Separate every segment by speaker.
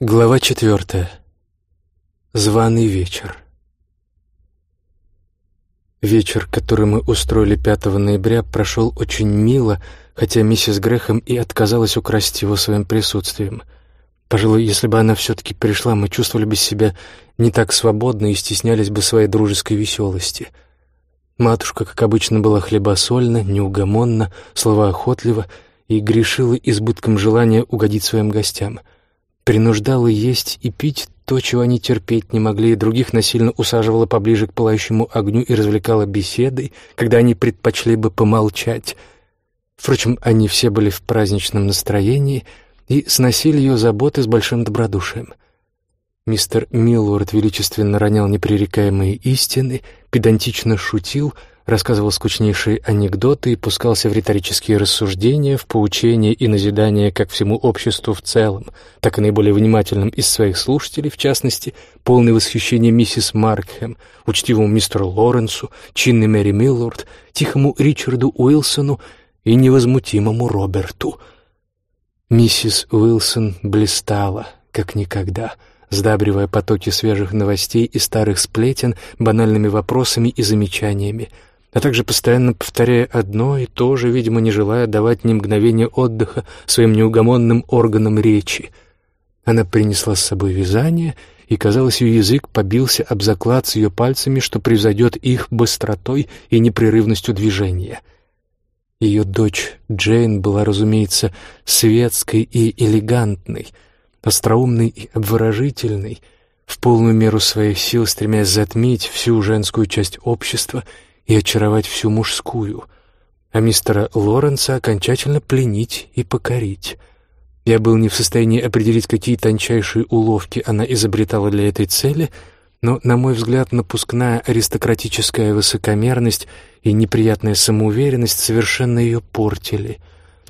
Speaker 1: Глава четвертая. Званый вечер. Вечер, который мы устроили 5 ноября, прошел очень мило, хотя миссис Грэхэм и отказалась украсть его своим присутствием. Пожалуй, если бы она все-таки пришла, мы чувствовали бы себя не так свободно и стеснялись бы своей дружеской веселости. Матушка, как обычно, была хлебосольна, неугомонна, словоохотлива и грешила избытком желания угодить своим гостям — принуждала есть и пить то, чего они терпеть не могли, и других насильно усаживала поближе к пылающему огню и развлекала беседой, когда они предпочли бы помолчать. Впрочем, они все были в праздничном настроении и сносили ее заботы с большим добродушием. Мистер Миллорд величественно ронял непререкаемые истины, педантично шутил — рассказывал скучнейшие анекдоты и пускался в риторические рассуждения, в поучения и назидания как всему обществу в целом, так и наиболее внимательным из своих слушателей, в частности, полное восхищение миссис Маркхэм, учтивому мистеру Лоренсу, чинной Мэри Миллорд, тихому Ричарду Уилсону и невозмутимому Роберту. Миссис Уилсон блистала, как никогда — сдабривая потоки свежих новостей и старых сплетен банальными вопросами и замечаниями, а также постоянно повторяя одно и то же, видимо, не желая давать ни мгновения отдыха своим неугомонным органам речи. Она принесла с собой вязание, и, казалось, ее язык побился об заклад с ее пальцами, что превзойдет их быстротой и непрерывностью движения. Ее дочь Джейн была, разумеется, светской и элегантной, остроумной и обворожительной, в полную меру своих сил стремясь затмить всю женскую часть общества — и очаровать всю мужскую, а мистера Лоренса окончательно пленить и покорить. Я был не в состоянии определить, какие тончайшие уловки она изобретала для этой цели, но, на мой взгляд, напускная аристократическая высокомерность и неприятная самоуверенность совершенно ее портили.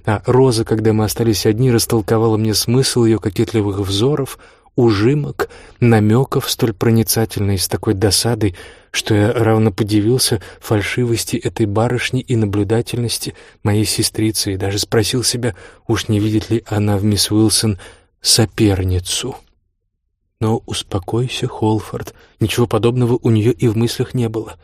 Speaker 1: А Роза, когда мы остались одни, растолковала мне смысл ее кокетливых взоров — ужимок, намеков столь проницательной с такой досадой, что я равно подивился фальшивости этой барышни и наблюдательности моей сестрицы и даже спросил себя, уж не видит ли она в мисс Уилсон соперницу. Но успокойся, Холфорд, ничего подобного у нее и в мыслях не было.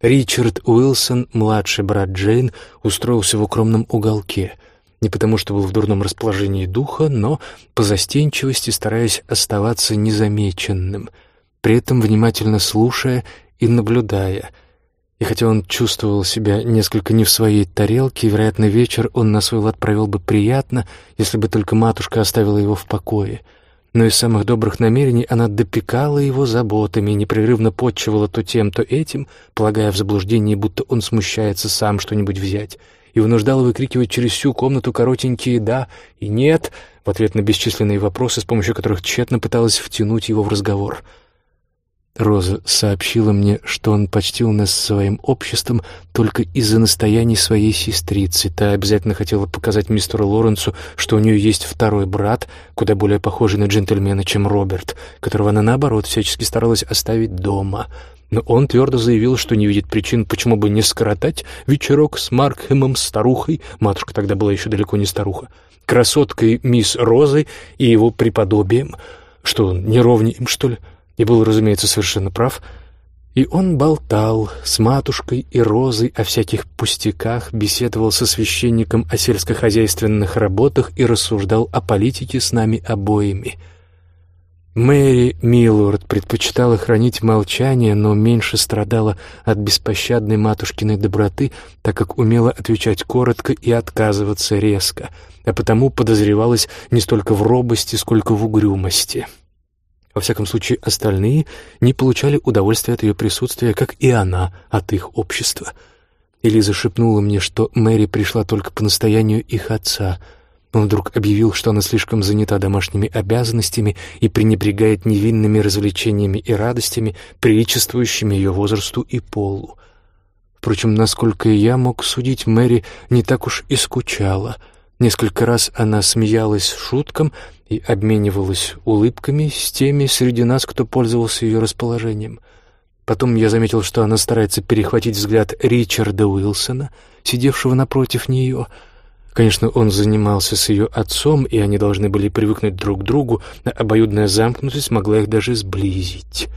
Speaker 1: Ричард Уилсон, младший брат Джейн, устроился в укромном уголке — не потому что был в дурном расположении духа, но по застенчивости стараясь оставаться незамеченным, при этом внимательно слушая и наблюдая. И хотя он чувствовал себя несколько не в своей тарелке, вероятно, вечер он на свой лад провел бы приятно, если бы только матушка оставила его в покое. Но из самых добрых намерений она допекала его заботами и непрерывно подчивала то тем, то этим, полагая в заблуждении, будто он смущается сам что-нибудь взять — и вынуждала выкрикивать через всю комнату коротенькие «да» и «нет» в ответ на бесчисленные вопросы, с помощью которых тщетно пыталась втянуть его в разговор. Роза сообщила мне, что он почтил нас своим обществом только из-за настояний своей сестрицы. Та обязательно хотела показать мистеру Лоренсу, что у нее есть второй брат, куда более похожий на джентльмена, чем Роберт, которого она, наоборот, всячески старалась оставить дома — но он твердо заявил, что не видит причин, почему бы не скоротать вечерок с Маркхэмом, старухой, матушка тогда была еще далеко не старуха, красоткой мисс Розой и его преподобием, что он им, что ли, и был, разумеется, совершенно прав, и он болтал с матушкой и Розой о всяких пустяках, беседовал со священником о сельскохозяйственных работах и рассуждал о политике с нами обоими — Мэри Миллорд предпочитала хранить молчание, но меньше страдала от беспощадной матушкиной доброты, так как умела отвечать коротко и отказываться резко, а потому подозревалась не столько в робости, сколько в угрюмости. Во всяком случае, остальные не получали удовольствия от ее присутствия, как и она от их общества. Элиза шепнула мне, что Мэри пришла только по настоянию их отца — он вдруг объявил, что она слишком занята домашними обязанностями и пренебрегает невинными развлечениями и радостями, приличествующими ее возрасту и полу. Впрочем, насколько я мог судить, Мэри не так уж и скучала. Несколько раз она смеялась шуткам и обменивалась улыбками с теми среди нас, кто пользовался ее расположением. Потом я заметил, что она старается перехватить взгляд Ричарда Уилсона, сидевшего напротив нее — Конечно, он занимался с ее отцом, и они должны были привыкнуть друг к другу, но обоюдная замкнутость могла их даже сблизить.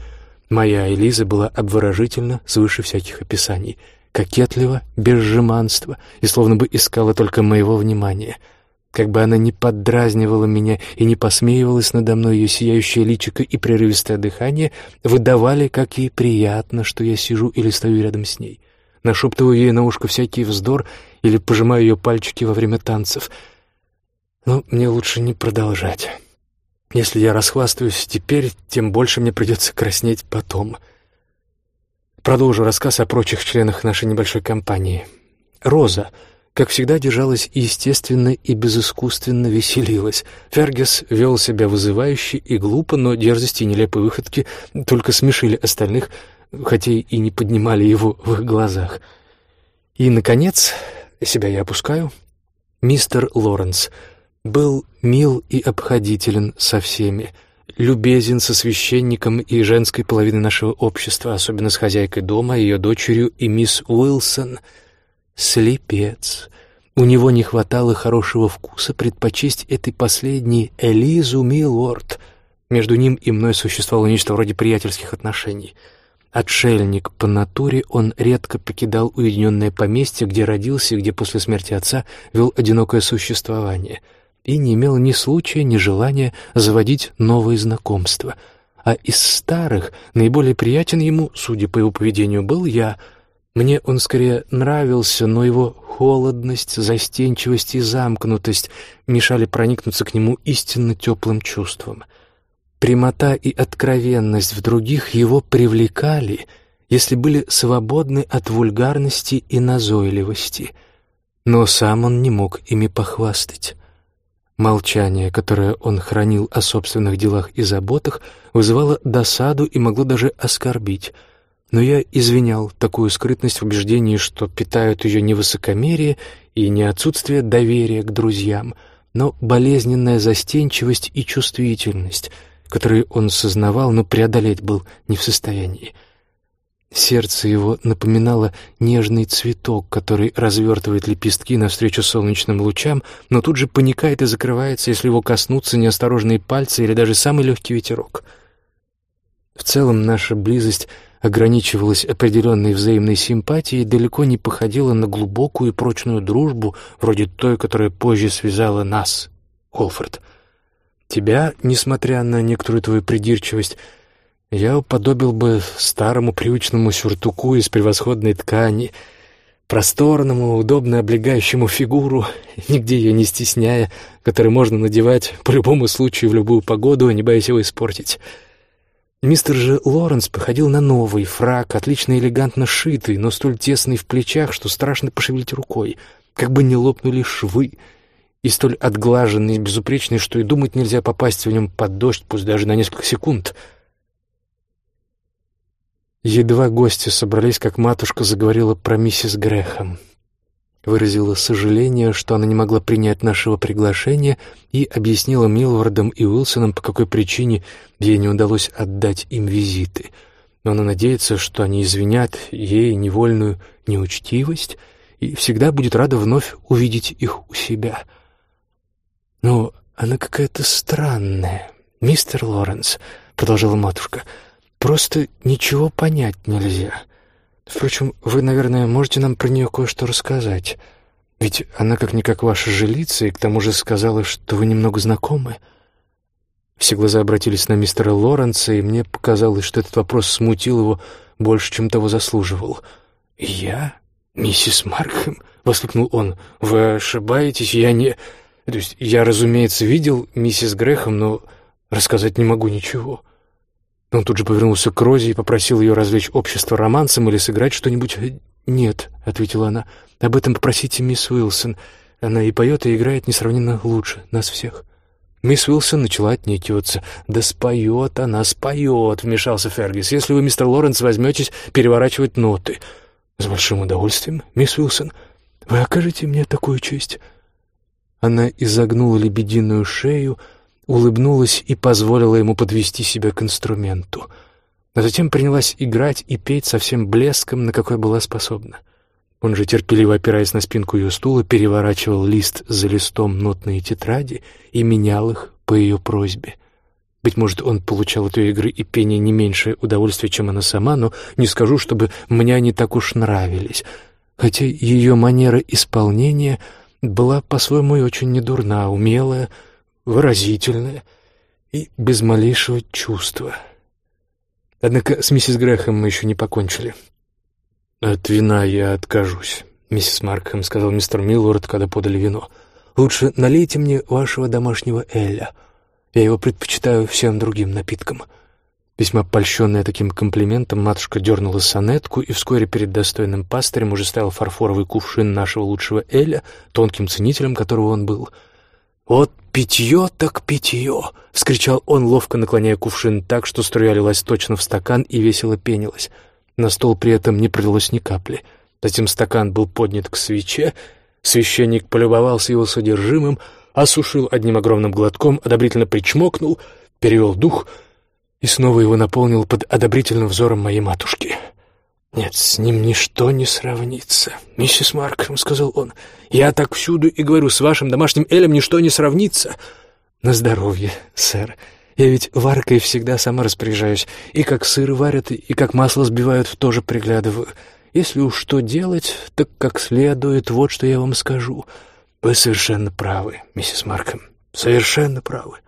Speaker 1: Моя Элиза была обворожительна свыше всяких описаний, кокетлива, без жеманства, и словно бы искала только моего внимания. Как бы она ни поддразнивала меня и не посмеивалась надо мной, ее сияющее личико и прерывистое дыхание выдавали, как ей приятно, что я сижу или стою рядом с ней. Нашептываю ей на ушко всякий вздор — или пожимаю ее пальчики во время танцев. Но мне лучше не продолжать. Если я расхвастаюсь теперь, тем больше мне придется краснеть потом. Продолжу рассказ о прочих членах нашей небольшой компании. Роза, как всегда, держалась естественно и безыскусственно веселилась. Фергес вел себя вызывающе и глупо, но дерзости и нелепые выходки только смешили остальных, хотя и не поднимали его в их глазах. И, наконец, себя я опускаю. Мистер Лоренс был мил и обходителен со всеми, любезен со священником и женской половиной нашего общества, особенно с хозяйкой дома, ее дочерью и мисс Уилсон. Слепец. У него не хватало хорошего вкуса предпочесть этой последней Элизу Милорд. Между ним и мной существовало нечто вроде приятельских отношений — Отшельник по натуре, он редко покидал уединенное поместье, где родился и где после смерти отца вел одинокое существование, и не имел ни случая, ни желания заводить новые знакомства. А из старых наиболее приятен ему, судя по его поведению, был я. Мне он скорее нравился, но его холодность, застенчивость и замкнутость мешали проникнуться к нему истинно теплым чувством — Прямота и откровенность в других его привлекали, если были свободны от вульгарности и назойливости, но сам он не мог ими похвастать. Молчание, которое он хранил о собственных делах и заботах, вызывало досаду и могло даже оскорбить. Но я извинял такую скрытность в убеждении, что питают ее не высокомерие и не отсутствие доверия к друзьям, но болезненная застенчивость и чувствительность — которые он сознавал, но преодолеть был не в состоянии. Сердце его напоминало нежный цветок, который развертывает лепестки навстречу солнечным лучам, но тут же паникает и закрывается, если его коснутся неосторожные пальцы или даже самый легкий ветерок. В целом наша близость ограничивалась определенной взаимной симпатией и далеко не походила на глубокую и прочную дружбу, вроде той, которая позже связала нас, Холфорд. Тебя, несмотря на некоторую твою придирчивость, я уподобил бы старому привычному сюртуку из превосходной ткани, просторному, удобно облегающему фигуру, нигде ее не стесняя, который можно надевать по любому случаю в любую погоду, не боясь его испортить. Мистер же Лоренс походил на новый фрак, отлично элегантно шитый, но столь тесный в плечах, что страшно пошевелить рукой, как бы не лопнули швы — и столь отглаженный и безупречный, что и думать нельзя попасть в нем под дождь, пусть даже на несколько секунд. Едва гости собрались, как матушка заговорила про миссис Грэхэм. Выразила сожаление, что она не могла принять нашего приглашения, и объяснила Милвардам и Уилсонам, по какой причине ей не удалось отдать им визиты. Но она надеется, что они извинят ей невольную неучтивость и всегда будет рада вновь увидеть их у себя — «Ну, она какая-то странная, мистер Лоренс», — продолжала матушка. «Просто ничего понять нельзя. Впрочем, вы, наверное, можете нам про нее кое-что рассказать. Ведь она как-никак ваша жилица, и к тому же сказала, что вы немного знакомы». Все глаза обратились на мистера Лоренса, и мне показалось, что этот вопрос смутил его больше, чем того заслуживал. «Я? Миссис Маркхэм?» — воскликнул он. «Вы ошибаетесь, я не...» То есть я, разумеется, видел миссис Грэхэм, но рассказать не могу ничего. Он тут же повернулся к Розе и попросил ее развлечь общество романсом или сыграть что-нибудь. «Нет», — ответила она, — «об этом попросите мисс Уилсон. Она и поет, и играет несравненно лучше нас всех». Мисс Уилсон начала отнекиваться. «Да споет она, споет», — вмешался Фергис. «Если вы, мистер Лоренс, возьметесь переворачивать ноты». «С большим удовольствием, мисс Уилсон. Вы окажете мне такую честь?» Она изогнула лебединую шею, улыбнулась и позволила ему подвести себя к инструменту. А затем принялась играть и петь со всем блеском, на какой была способна. Он же, терпеливо опираясь на спинку ее стула, переворачивал лист за листом нотные тетради и менял их по ее просьбе. Быть может, он получал от ее игры и пения не меньшее удовольствие, чем она сама, но не скажу, чтобы мне они так уж нравились. Хотя ее манера исполнения была по-своему и очень недурна, умелая, выразительная и без малейшего чувства. Однако с миссис Грэхэм мы еще не покончили. «От вина я откажусь», — миссис Маркхэм сказал мистер Миллорд, когда подали вино. «Лучше налейте мне вашего домашнего Эля. Я его предпочитаю всем другим напиткам». Весьма польщенная таким комплиментом, матушка дернула сонетку, и вскоре перед достойным пастырем уже стоял фарфоровый кувшин нашего лучшего Эля, тонким ценителем которого он был. «Вот питье так питье!» — вскричал он, ловко наклоняя кувшин так, что струя лилась точно в стакан и весело пенилась. На стол при этом не пролилось ни капли. Затем стакан был поднят к свече, священник полюбовался его содержимым, осушил одним огромным глотком, одобрительно причмокнул, перевел дух и снова его наполнил под одобрительным взором моей матушки. «Нет, с ним ничто не сравнится, миссис Маркхэм», — сказал он. «Я так всюду и говорю, с вашим домашним Элем ничто не сравнится». «На здоровье, сэр», я ведь варкой всегда сама распоряжаюсь. И как сыр варят, и как масло сбивают, тоже приглядываю. Если уж что делать, так как следует, вот что я вам скажу. Вы совершенно правы, миссис Маркхэм, совершенно правы.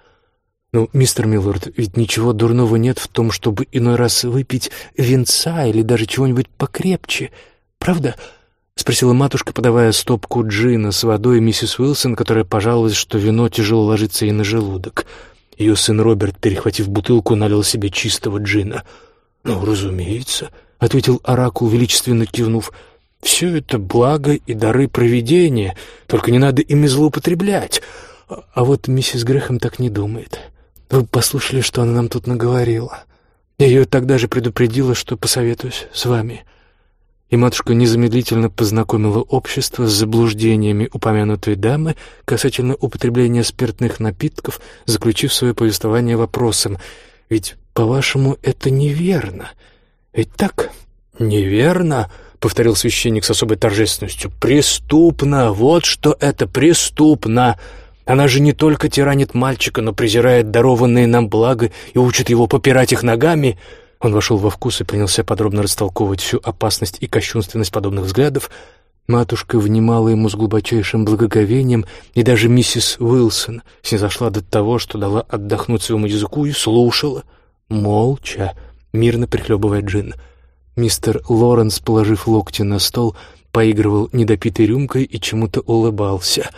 Speaker 1: Ну, мистер Миллард, ведь ничего дурного нет в том, чтобы иной раз выпить винца или даже чего-нибудь покрепче, правда?» — спросила матушка, подавая стопку джина с водой миссис Уилсон, которая пожаловалась, что вино тяжело ложится ей на желудок. — ее сын Роберт, перехватив бутылку, налил себе чистого джина. «Ну, разумеется», — ответил Оракул, величественно кивнув. «Все это благо и дары провидения, только не надо ими злоупотреблять. А, а вот миссис Грехом так не думает. Вы послушали, что она нам тут наговорила. Я ее тогда же предупредила, что посоветуюсь с вами» и матушка незамедлительно познакомила общество с заблуждениями упомянутой дамы касательно употребления спиртных напитков, заключив свое повествование вопросом «Ведь, по-вашему, это неверно? Ведь так?» «Неверно?» — повторил священник с особой торжественностью. «Преступно! Вот что это! Преступно! Она же не только тиранит мальчика, но презирает дарованные нам блага и учит его попирать их ногами!» Он вошел во вкус и принялся подробно растолковывать всю опасность и кощунственность подобных взглядов. Матушка внимала ему с глубочайшим благоговением, и даже миссис Уилсон снизошла до того, что дала отдохнуть своему языку и слушала, молча, мирно прихлебывая джин. Мистер Лоренс, положив локти на стол, поигрывал недопитой рюмкой и чему-то улыбался.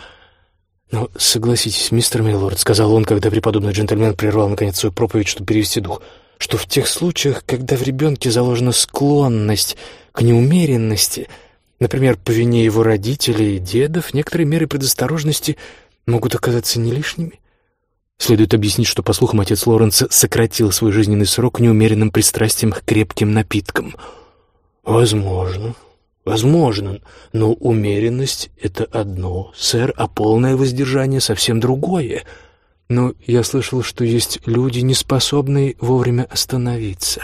Speaker 1: «Ну, согласитесь, мистер Миллорд», — сказал он, когда преподобный джентльмен прервал наконец свою проповедь, чтобы перевести дух — что в тех случаях, когда в ребенке заложена склонность к неумеренности, например, по вине его родителей и дедов, некоторые меры предосторожности могут оказаться не лишними. Следует объяснить, что, по слухам, отец Лоренца сократил свой жизненный срок неумеренным пристрастием к крепким напиткам. «Возможно, возможно, но умеренность — это одно, сэр, а полное воздержание — совсем другое», но я слышал, что есть люди, не способные вовремя остановиться.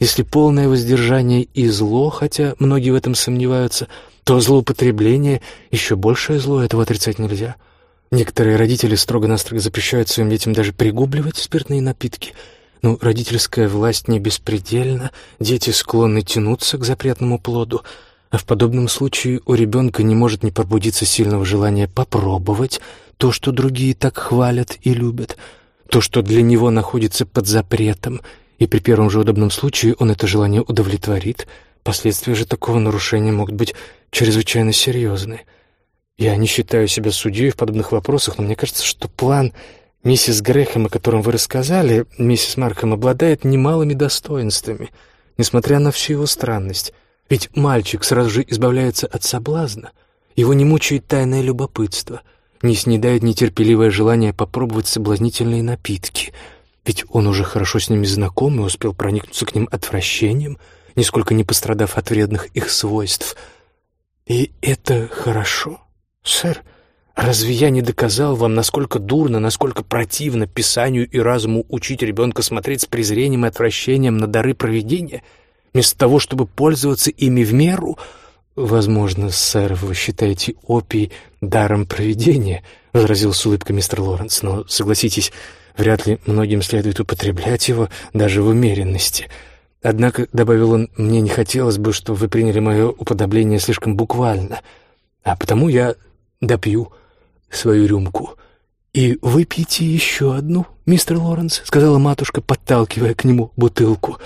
Speaker 1: Если полное воздержание и зло, хотя многие в этом сомневаются, то злоупотребление — еще большее зло, этого отрицать нельзя. Некоторые родители строго-настрого запрещают своим детям даже пригубливать спиртные напитки. Но родительская власть не беспредельна, дети склонны тянуться к запретному плоду — а в подобном случае у ребенка не может не пробудиться сильного желания попробовать то, что другие так хвалят и любят, то, что для него находится под запретом, и при первом же удобном случае он это желание удовлетворит. Последствия же такого нарушения могут быть чрезвычайно серьезны. Я не считаю себя судьей в подобных вопросах, но мне кажется, что план миссис Грэхэм, о котором вы рассказали, миссис Маркхэм, обладает немалыми достоинствами, несмотря на всю его странность. Ведь мальчик сразу же избавляется от соблазна, его не мучает тайное любопытство — не снедает нетерпеливое желание попробовать соблазнительные напитки, ведь он уже хорошо с ними знаком и успел проникнуться к ним отвращением, нисколько не пострадав от вредных их свойств. И это хорошо, сэр. Разве я не доказал вам, насколько дурно, насколько противно Писанию и разуму учить ребенка смотреть с презрением и отвращением на дары провидения, вместо того, чтобы пользоваться ими в меру? возможно, сэр, вы считаете опий даром проведения», — возразил с улыбкой мистер Лоренс, «но, согласитесь, вряд ли многим следует употреблять его даже в умеренности. Однако, — добавил он, — мне не хотелось бы, чтобы вы приняли мое уподобление слишком буквально, а потому я допью свою рюмку». «И выпейте еще одну, мистер Лоренс», — сказала матушка, подталкивая к нему бутылку.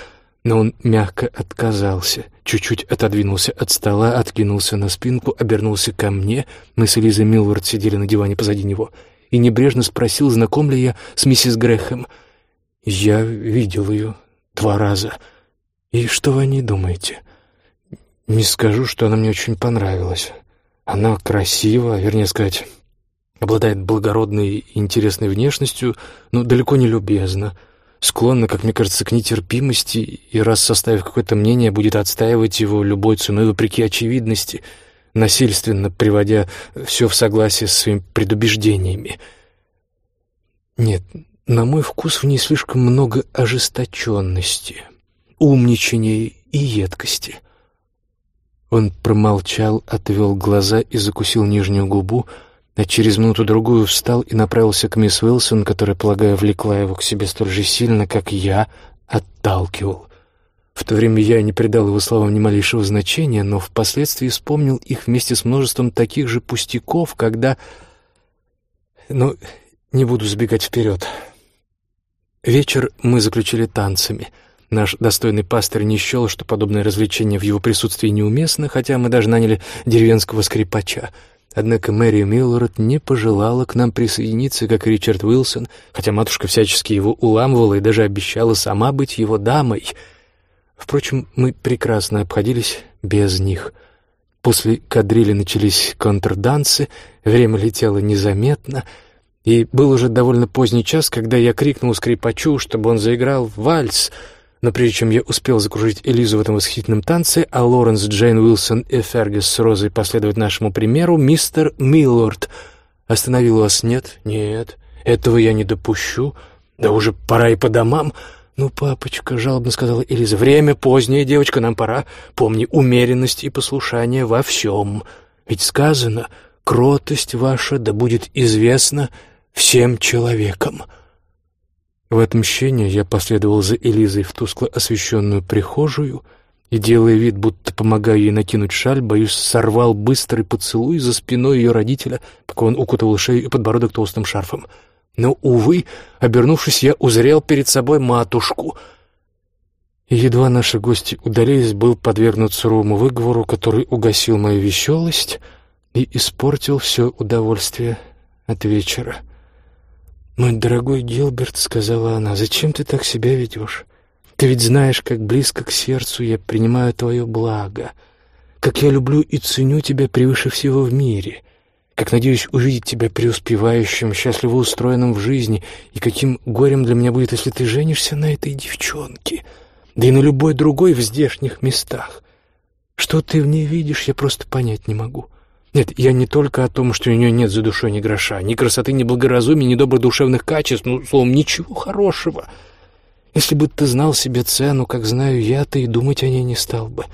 Speaker 1: Но он мягко отказался, чуть-чуть отодвинулся от стола, откинулся на спинку, обернулся ко мне, мы с Элизой Милвард сидели на диване позади него, и небрежно спросил, знаком ли я с миссис Грэхэм. «Я видел ее два раза. И что вы о ней думаете?» «Не скажу, что она мне очень понравилась. Она красива, вернее сказать, Обладает благородной и интересной внешностью, но далеко не любезна. Склонна, как мне кажется, к нетерпимости, и раз составив какое-то мнение, будет отстаивать его любой ценой вопреки очевидности, насильственно приводя все в согласие с своими предубеждениями. Нет, на мой вкус в ней слишком много ожесточенности, умничания и едкости. Он промолчал, отвел глаза и закусил нижнюю губу, а через минуту-другую встал и направился к мисс Уилсон, которая, полагаю, влекла его к себе столь же сильно, как я отталкивал. В то время я не придал его словам ни малейшего значения, но впоследствии вспомнил их вместе с множеством таких же пустяков, когда... Ну, не буду сбегать вперед. Вечер мы заключили танцами. Наш достойный пастор не счел, что подобное развлечение в его присутствии неуместно, хотя мы даже наняли деревенского скрипача — Однако Мэри Миллард не пожелала к нам присоединиться, как Ричард Уилсон, хотя матушка всячески его уламывала и даже обещала сама быть его дамой. Впрочем, мы прекрасно обходились без них. После кадрили начались контрдансы, время летело незаметно, и был уже довольно поздний час, когда я крикнул скрипачу, чтобы он заиграл вальс — но прежде чем я успел закружить Элизу в этом восхитительном танце, а Лоренс, Джейн Уилсон и Фергюс с Розой последовать нашему примеру, мистер Миллорд остановил вас. «Нет, нет, этого я не допущу. Да уже пора и по домам». «Ну, папочка», — жалобно сказала Элиза, — «время позднее, девочка, нам пора. Помни умеренность и послушание во всем. Ведь сказано, кротость ваша да будет известна всем человекам». В отмщение я последовал за Элизой в тускло освещенную прихожую и, делая вид, будто помогаю ей накинуть шаль, боюсь, сорвал быстрый поцелуй за спиной ее родителя, пока он укутывал шею и подбородок толстым шарфом. Но, увы, обернувшись, я узрел перед собой матушку. Едва наши гости удалились, был подвергнут суровому выговору, который угасил мою веселость и испортил все удовольствие от вечера. «Мой дорогой Гилберт», — сказала она, — «зачем ты так себя ведешь? Ты ведь знаешь, как близко к сердцу я принимаю твое благо, как я люблю и ценю тебя превыше всего в мире, как надеюсь увидеть тебя преуспевающим, счастливо устроенным в жизни, и каким горем для меня будет, если ты женишься на этой девчонке, да и на любой другой в здешних местах. Что ты в ней видишь, я просто понять не могу». Нет, я не только о том, что у нее нет за душой ни гроша, ни красоты, ни благоразумия, ни добродушевных качеств, ну, словом, ничего хорошего. Если бы ты знал себе цену, как знаю я, ты и думать о ней не стал бы.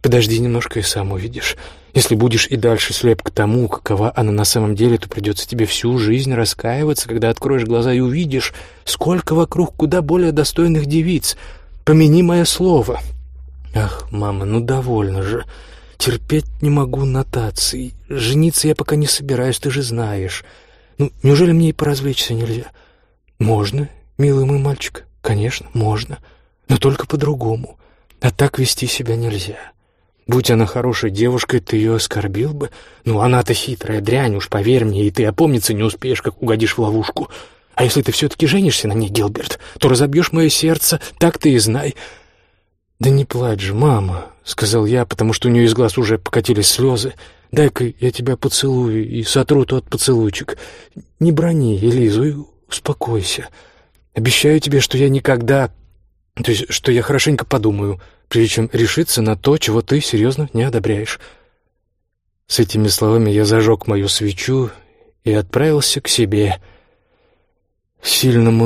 Speaker 1: Подожди немножко и сам увидишь. Если будешь и дальше слеп к тому, какова она на самом деле, то придется тебе всю жизнь раскаиваться, когда откроешь глаза и увидишь, сколько вокруг куда более достойных девиц. Помяни мое слово. Ах, мама, ну довольно же. Терпеть не могу нотаций. Жениться я пока не собираюсь, ты же знаешь. Ну, неужели мне и поразвлечься нельзя? Можно, милый мой мальчик, конечно, можно. Но только по-другому. А так вести себя нельзя. Будь она хорошей девушкой, ты ее оскорбил бы. Ну, она-то хитрая дрянь, уж поверь мне, и ты опомниться не успеешь, как угодишь в ловушку. А если ты все-таки женишься на ней, Гилберт, то разобьешь мое сердце, так ты и знай. Да не плачь же, мама, — сказал я, потому что у нее из глаз уже покатились слезы. «Дай-ка я тебя поцелую и сотру тот поцелуйчик. Не брони Элизу и успокойся. Обещаю тебе, что я никогда... То есть, что я хорошенько подумаю, прежде чем решиться на то, чего ты серьезно не одобряешь». С этими словами я зажег мою свечу и отправился к себе в сильном.